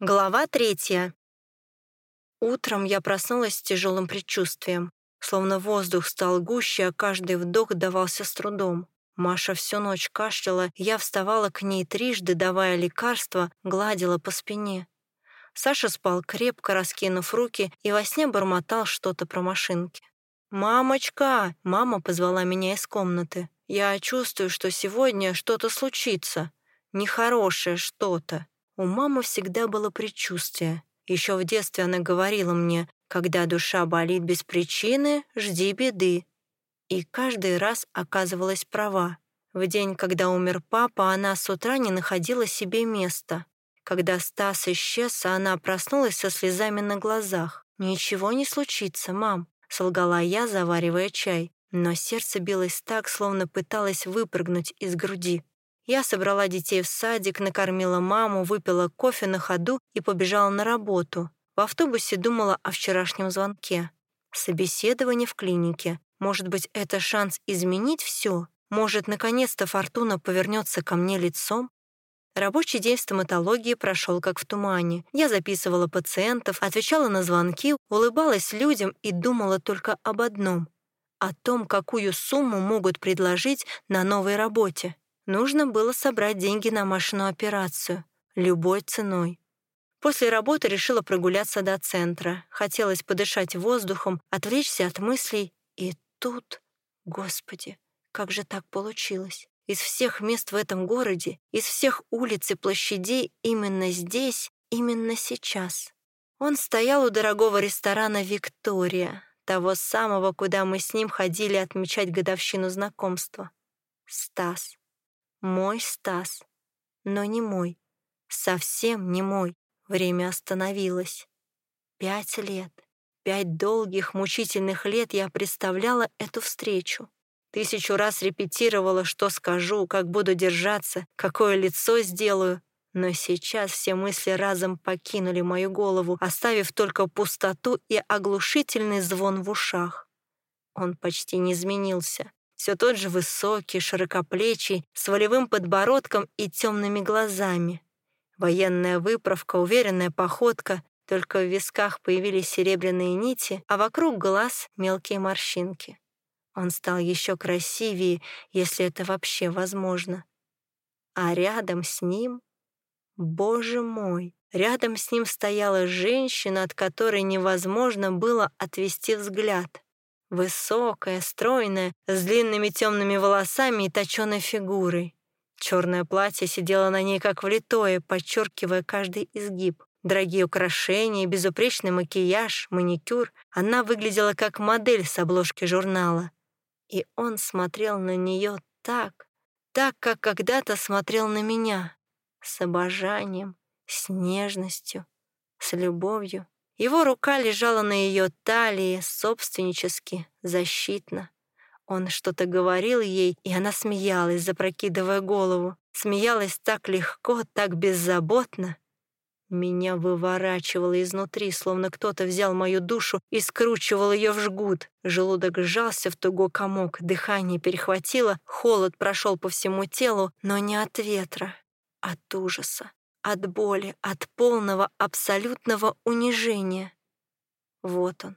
Глава третья. Утром я проснулась с тяжелым предчувствием. Словно воздух стал гуще, а каждый вдох давался с трудом. Маша всю ночь кашляла, я вставала к ней трижды, давая лекарства, гладила по спине. Саша спал крепко, раскинув руки, и во сне бормотал что-то про машинки. «Мамочка!» — мама позвала меня из комнаты. «Я чувствую, что сегодня что-то случится. Нехорошее что-то». У мамы всегда было предчувствие. Еще в детстве она говорила мне, когда душа болит без причины, жди беды. И каждый раз оказывалась права. В день, когда умер папа, она с утра не находила себе места. Когда Стас исчез, она проснулась со слезами на глазах. «Ничего не случится, мам», — солгала я, заваривая чай. Но сердце билось так, словно пыталось выпрыгнуть из груди. Я собрала детей в садик, накормила маму, выпила кофе на ходу и побежала на работу. В автобусе думала о вчерашнем звонке. Собеседование в клинике. Может быть, это шанс изменить все? Может, наконец-то Фортуна повернется ко мне лицом? Рабочий день в стоматологии прошел как в тумане. Я записывала пациентов, отвечала на звонки, улыбалась людям и думала только об одном — о том, какую сумму могут предложить на новой работе. Нужно было собрать деньги на Машину операцию. Любой ценой. После работы решила прогуляться до центра. Хотелось подышать воздухом, отвлечься от мыслей. И тут... Господи, как же так получилось? Из всех мест в этом городе, из всех улиц и площадей именно здесь, именно сейчас. Он стоял у дорогого ресторана «Виктория», того самого, куда мы с ним ходили отмечать годовщину знакомства. Стас. Мой Стас. Но не мой. Совсем не мой. Время остановилось. Пять лет. Пять долгих, мучительных лет я представляла эту встречу. Тысячу раз репетировала, что скажу, как буду держаться, какое лицо сделаю. Но сейчас все мысли разом покинули мою голову, оставив только пустоту и оглушительный звон в ушах. Он почти не изменился. Все тот же высокий, широкоплечий, с волевым подбородком и темными глазами. Военная выправка, уверенная походка, только в висках появились серебряные нити, а вокруг глаз мелкие морщинки. Он стал еще красивее, если это вообще возможно. А рядом с ним... Боже мой! Рядом с ним стояла женщина, от которой невозможно было отвести взгляд. Высокая, стройная, с длинными темными волосами и точеной фигурой. Черное платье сидело на ней как влитое, подчеркивая каждый изгиб. Дорогие украшения, безупречный макияж, маникюр. Она выглядела как модель с обложки журнала. И он смотрел на нее так, так, как когда-то смотрел на меня. С обожанием, с нежностью, с любовью. Его рука лежала на ее талии, собственнически, защитно. Он что-то говорил ей, и она смеялась, запрокидывая голову. Смеялась так легко, так беззаботно. Меня выворачивало изнутри, словно кто-то взял мою душу и скручивал ее в жгут. Желудок сжался в тугой комок, дыхание перехватило, холод прошел по всему телу, но не от ветра, от ужаса от боли, от полного абсолютного унижения. Вот он,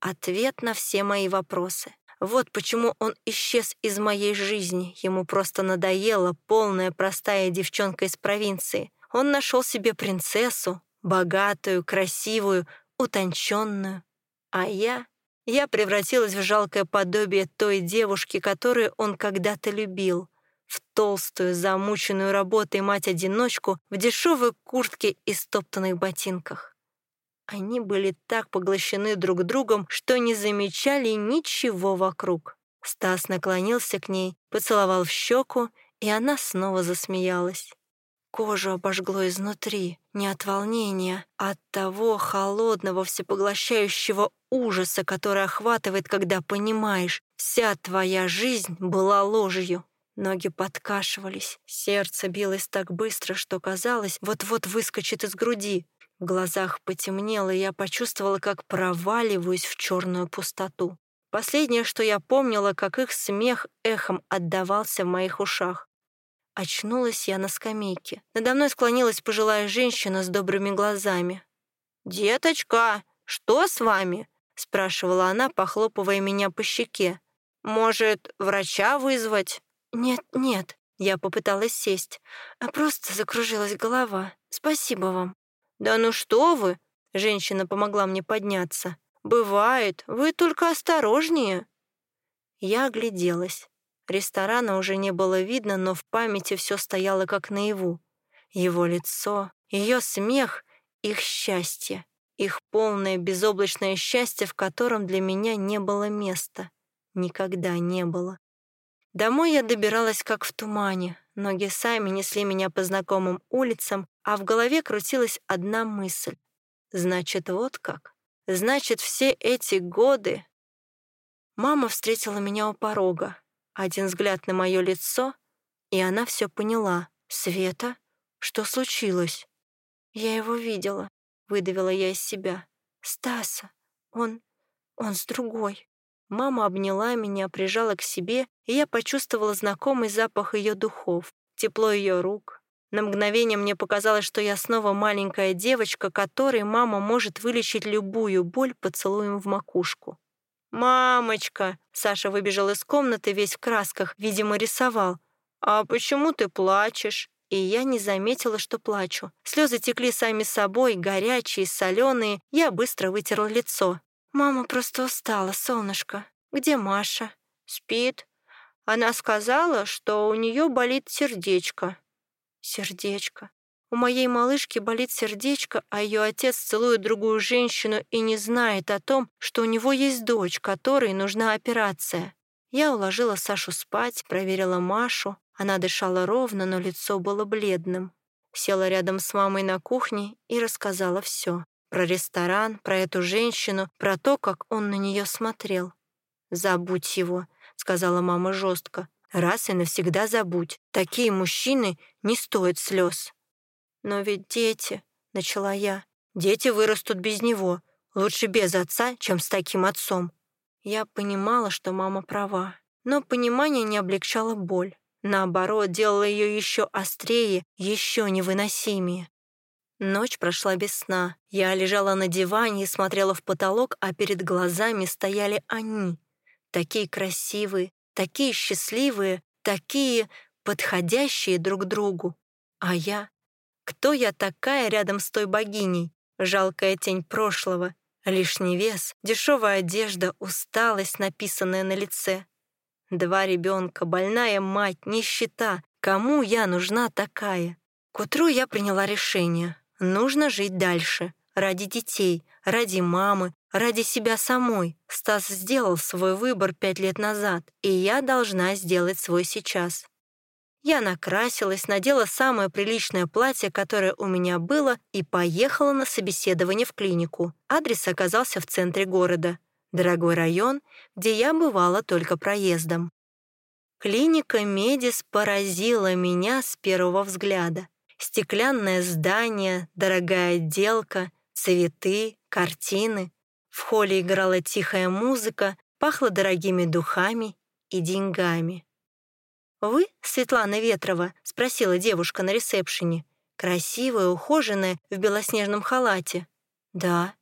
ответ на все мои вопросы. Вот почему он исчез из моей жизни. Ему просто надоела полная простая девчонка из провинции. Он нашел себе принцессу, богатую, красивую, утонченную. А я... Я превратилась в жалкое подобие той девушки, которую он когда-то любил — в толстую, замученную работой мать-одиночку в дешевой куртке и стоптанных ботинках. Они были так поглощены друг другом, что не замечали ничего вокруг. Стас наклонился к ней, поцеловал в щеку, и она снова засмеялась. Кожу обожгло изнутри, не от волнения, а от того холодного, всепоглощающего ужаса, который охватывает, когда понимаешь, вся твоя жизнь была ложью. Ноги подкашивались, сердце билось так быстро, что казалось, вот-вот выскочит из груди. В глазах потемнело, и я почувствовала, как проваливаюсь в черную пустоту. Последнее, что я помнила, как их смех эхом отдавался в моих ушах. Очнулась я на скамейке. Надо мной склонилась пожилая женщина с добрыми глазами. «Деточка, что с вами?» — спрашивала она, похлопывая меня по щеке. «Может, врача вызвать?» «Нет, нет», — я попыталась сесть, а просто закружилась голова. «Спасибо вам». «Да ну что вы!» — женщина помогла мне подняться. «Бывает, вы только осторожнее». Я огляделась. Ресторана уже не было видно, но в памяти все стояло как наяву. Его лицо, ее смех, их счастье, их полное безоблачное счастье, в котором для меня не было места. Никогда не было. Домой я добиралась как в тумане. Ноги сами несли меня по знакомым улицам, а в голове крутилась одна мысль. Значит, вот как. Значит, все эти годы... Мама встретила меня у порога. Один взгляд на мое лицо, и она все поняла. «Света? Что случилось?» «Я его видела», — выдавила я из себя. «Стаса. Он... он с другой». Мама обняла меня, прижала к себе, и я почувствовала знакомый запах ее духов, тепло ее рук. На мгновение мне показалось, что я снова маленькая девочка, которой мама может вылечить любую боль поцелуем в макушку. «Мамочка!» — Саша выбежал из комнаты весь в красках, видимо, рисовал. «А почему ты плачешь?» И я не заметила, что плачу. Слезы текли сами собой, горячие, соленые. Я быстро вытерла лицо. «Мама просто устала, солнышко. Где Маша?» «Спит. Она сказала, что у нее болит сердечко». «Сердечко. У моей малышки болит сердечко, а ее отец целует другую женщину и не знает о том, что у него есть дочь, которой нужна операция. Я уложила Сашу спать, проверила Машу. Она дышала ровно, но лицо было бледным. Села рядом с мамой на кухне и рассказала все. Про ресторан, про эту женщину, про то, как он на нее смотрел. «Забудь его», — сказала мама жестко. «Раз и навсегда забудь. Такие мужчины не стоят слез». «Но ведь дети...» — начала я. «Дети вырастут без него. Лучше без отца, чем с таким отцом». Я понимала, что мама права, но понимание не облегчало боль. Наоборот, делало ее еще острее, еще невыносимее. Ночь прошла без сна. Я лежала на диване и смотрела в потолок, а перед глазами стояли они. Такие красивые, такие счастливые, такие подходящие друг другу. А я кто я такая рядом с той богиней? Жалкая тень прошлого, лишний вес, дешевая одежда, усталость, написанная на лице. Два ребенка, больная мать, нищета. Кому я нужна такая? К утру я приняла решение. Нужно жить дальше. Ради детей, ради мамы, ради себя самой. Стас сделал свой выбор пять лет назад, и я должна сделать свой сейчас. Я накрасилась, надела самое приличное платье, которое у меня было, и поехала на собеседование в клинику. Адрес оказался в центре города. Дорогой район, где я бывала только проездом. Клиника «Медис» поразила меня с первого взгляда. Стеклянное здание, дорогая отделка, цветы, картины. В холле играла тихая музыка, пахло дорогими духами и деньгами. «Вы Светлана Ветрова?» — спросила девушка на ресепшене. Красивая, ухоженная, в белоснежном халате. «Да».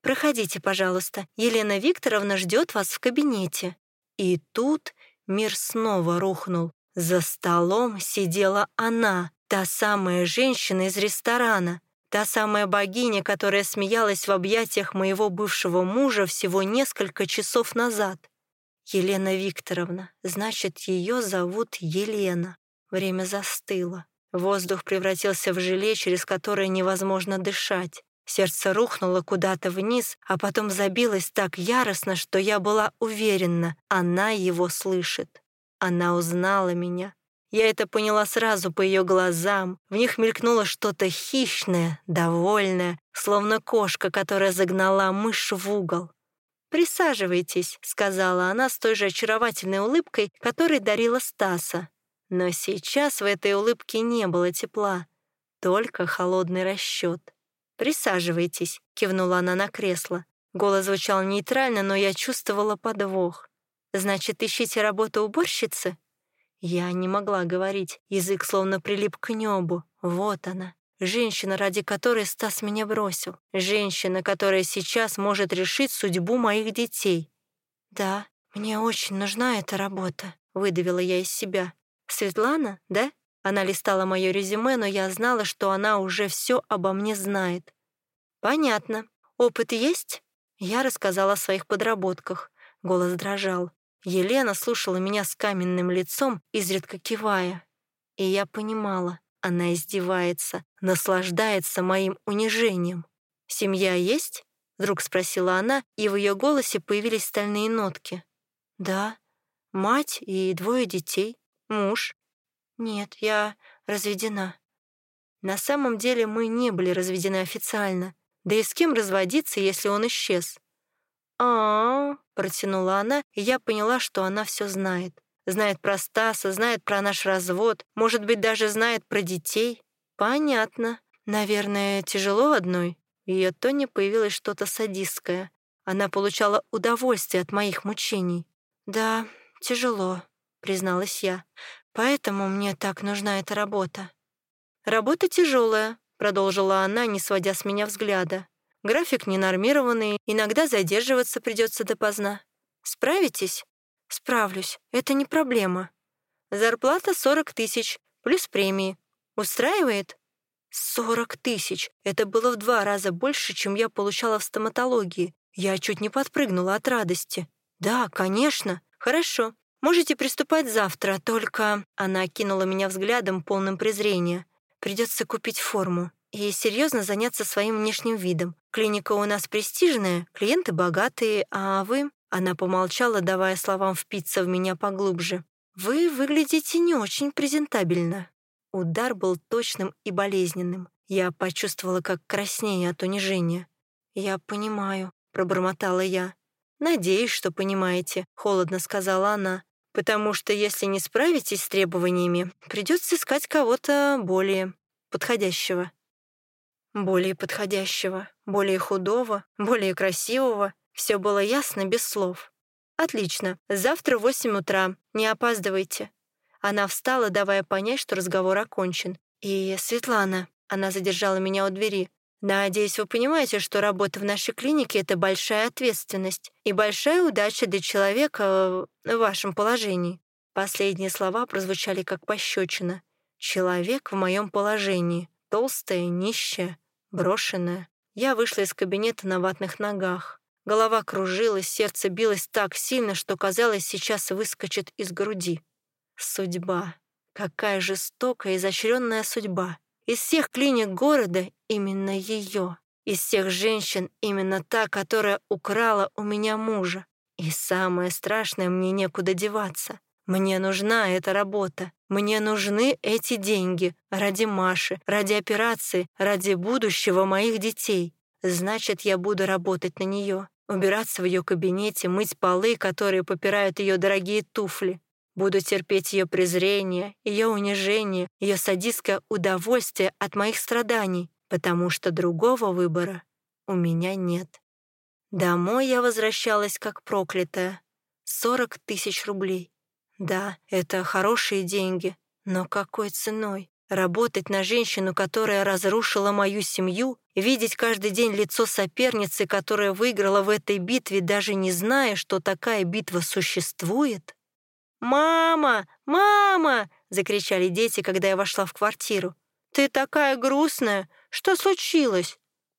«Проходите, пожалуйста. Елена Викторовна ждет вас в кабинете». И тут мир снова рухнул. За столом сидела она, та самая женщина из ресторана, та самая богиня, которая смеялась в объятиях моего бывшего мужа всего несколько часов назад. Елена Викторовна. Значит, ее зовут Елена. Время застыло. Воздух превратился в желе, через которое невозможно дышать. Сердце рухнуло куда-то вниз, а потом забилось так яростно, что я была уверена, она его слышит. Она узнала меня. Я это поняла сразу по ее глазам. В них мелькнуло что-то хищное, довольное, словно кошка, которая загнала мышь в угол. «Присаживайтесь», — сказала она с той же очаровательной улыбкой, которой дарила Стаса. Но сейчас в этой улыбке не было тепла, только холодный расчет. «Присаживайтесь», — кивнула она на кресло. Голос звучал нейтрально, но я чувствовала подвох. «Значит, ищите работу уборщицы?» Я не могла говорить, язык словно прилип к небу. Вот она, женщина, ради которой Стас меня бросил. Женщина, которая сейчас может решить судьбу моих детей. «Да, мне очень нужна эта работа», — выдавила я из себя. «Светлана, да?» Она листала мое резюме, но я знала, что она уже все обо мне знает. «Понятно. Опыт есть?» Я рассказала о своих подработках. Голос дрожал. Елена слушала меня с каменным лицом, изредка кивая. И я понимала, она издевается, наслаждается моим унижением. «Семья есть?» — вдруг спросила она, и в ее голосе появились стальные нотки. «Да. Мать и двое детей. Муж. Нет, я разведена». На самом деле мы не были разведены официально. Да и с кем разводиться, если он исчез? А, протянула она, и я поняла, что она все знает. Знает про Стаса, знает про наш развод, может быть, даже знает про детей. Понятно. Наверное, тяжело одной. В ее тоне появилось что-то садистское. Она получала удовольствие от моих мучений. «Да, тяжело», — призналась я. «Поэтому мне так нужна эта работа». «Работа тяжелая», — продолжила она, не сводя с меня взгляда. «График ненормированный, иногда задерживаться придется допоздна. Справитесь?» «Справлюсь, это не проблема. Зарплата 40 тысяч, плюс премии. Устраивает?» «Сорок тысяч! Это было в два раза больше, чем я получала в стоматологии. Я чуть не подпрыгнула от радости. Да, конечно. Хорошо. Можете приступать завтра, только...» Она окинула меня взглядом, полным презрения. «Придется купить форму и серьезно заняться своим внешним видом. Клиника у нас престижная, клиенты богатые, а вы...» Она помолчала, давая словам впиться в меня поглубже. «Вы выглядите не очень презентабельно». Удар был точным и болезненным. Я почувствовала, как краснее от унижения. «Я понимаю», — пробормотала я. «Надеюсь, что понимаете», — холодно сказала она. «Потому что если не справитесь с требованиями, придется искать кого-то более подходящего». Более подходящего, более худого, более красивого, все было ясно без слов. «Отлично. Завтра в восемь утра. Не опаздывайте». Она встала, давая понять, что разговор окончен. «И, Светлана...» Она задержала меня у двери. «Надеюсь, вы понимаете, что работа в нашей клинике — это большая ответственность и большая удача для человека в вашем положении». Последние слова прозвучали как пощечина. «Человек в моем положении. Толстая, нищая, брошенная». Я вышла из кабинета на ватных ногах. Голова кружилась, сердце билось так сильно, что, казалось, сейчас выскочит из груди. Судьба. Какая жестокая, изощренная судьба. Из всех клиник города именно ее. Из всех женщин именно та, которая украла у меня мужа. И самое страшное, мне некуда деваться. Мне нужна эта работа. Мне нужны эти деньги. Ради Маши, ради операции, ради будущего моих детей. Значит, я буду работать на нее убираться в ее кабинете, мыть полы, которые попирают ее дорогие туфли. Буду терпеть ее презрение, ее унижение, ее садистское удовольствие от моих страданий, потому что другого выбора у меня нет. Домой я возвращалась как проклятая. 40 тысяч рублей. Да, это хорошие деньги, но какой ценой? Работать на женщину, которая разрушила мою семью, видеть каждый день лицо соперницы, которая выиграла в этой битве, даже не зная, что такая битва существует? «Мама! Мама!» — закричали дети, когда я вошла в квартиру. «Ты такая грустная! Что случилось?»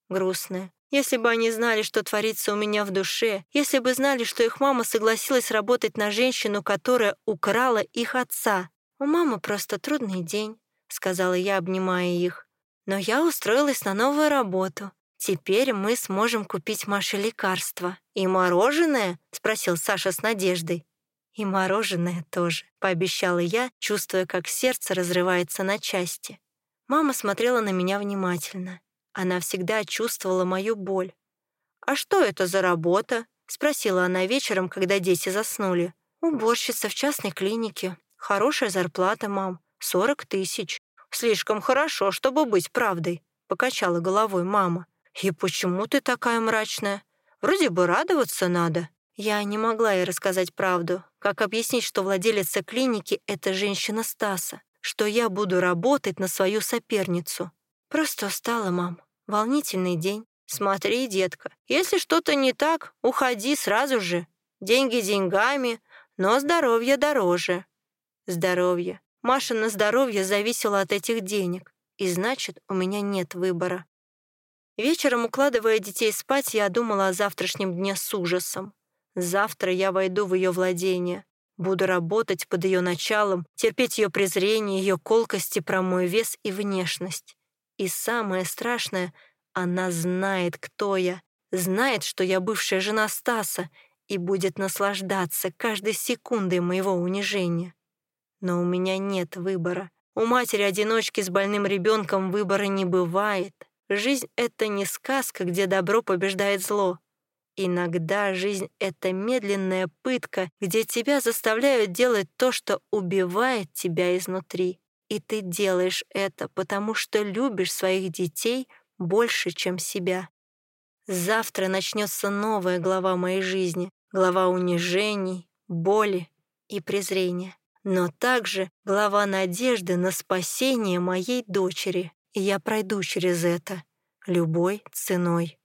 Грустная. Если бы они знали, что творится у меня в душе, если бы знали, что их мама согласилась работать на женщину, которая украла их отца. У мамы просто трудный день сказала я, обнимая их. Но я устроилась на новую работу. Теперь мы сможем купить Маше лекарства. И мороженое? спросил Саша с надеждой. И мороженое тоже, пообещала я, чувствуя, как сердце разрывается на части. Мама смотрела на меня внимательно. Она всегда чувствовала мою боль. «А что это за работа?» — спросила она вечером, когда дети заснули. «Уборщица в частной клинике. Хорошая зарплата, мам. Сорок тысяч. Слишком хорошо, чтобы быть правдой», — покачала головой мама. «И почему ты такая мрачная? Вроде бы радоваться надо». Я не могла ей рассказать правду. Как объяснить, что владелица клиники — это женщина Стаса? Что я буду работать на свою соперницу? Просто устала, мам. Волнительный день. Смотри, детка, если что-то не так, уходи сразу же. Деньги деньгами, но здоровье дороже. Здоровье. Маша на здоровье зависело от этих денег, и значит, у меня нет выбора. Вечером, укладывая детей спать, я думала о завтрашнем дне с ужасом. Завтра я войду в ее владение, буду работать под ее началом, терпеть ее презрение, ее колкости про мой вес и внешность. И самое страшное, она знает, кто я, знает, что я бывшая жена Стаса и будет наслаждаться каждой секундой моего унижения. Но у меня нет выбора. У матери-одиночки с больным ребенком выбора не бывает. Жизнь — это не сказка, где добро побеждает зло. Иногда жизнь — это медленная пытка, где тебя заставляют делать то, что убивает тебя изнутри. И ты делаешь это, потому что любишь своих детей больше, чем себя. Завтра начнется новая глава моей жизни, глава унижений, боли и презрения но также глава надежды на спасение моей дочери, и я пройду через это любой ценой.